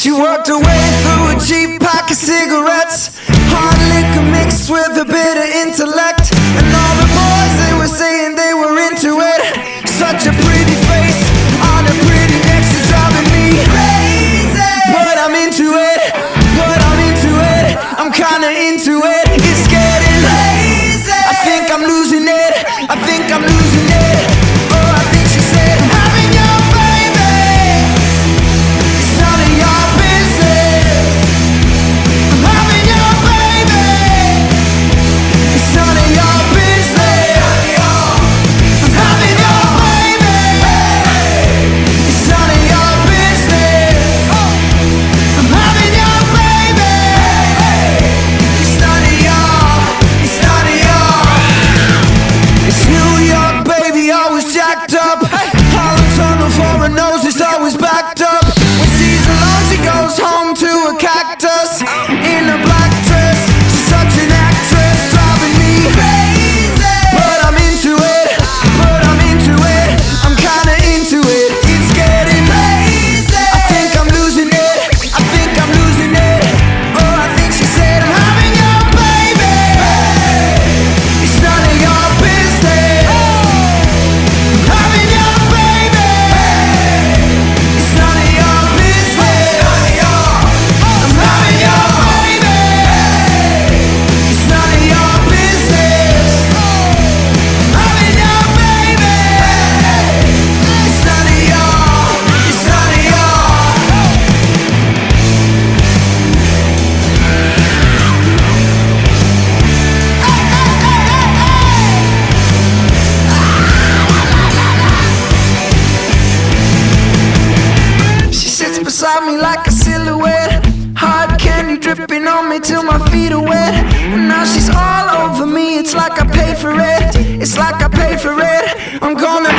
She walked away through a cheap pack of cigarettes, hard liquor mixed with a bitter intellect. locked up. Hey. like a silhouette. Hard candy dripping on me till my feet are wet. And now she's all over me, it's like I pay for it. It's like I pay for it. I'm gonna.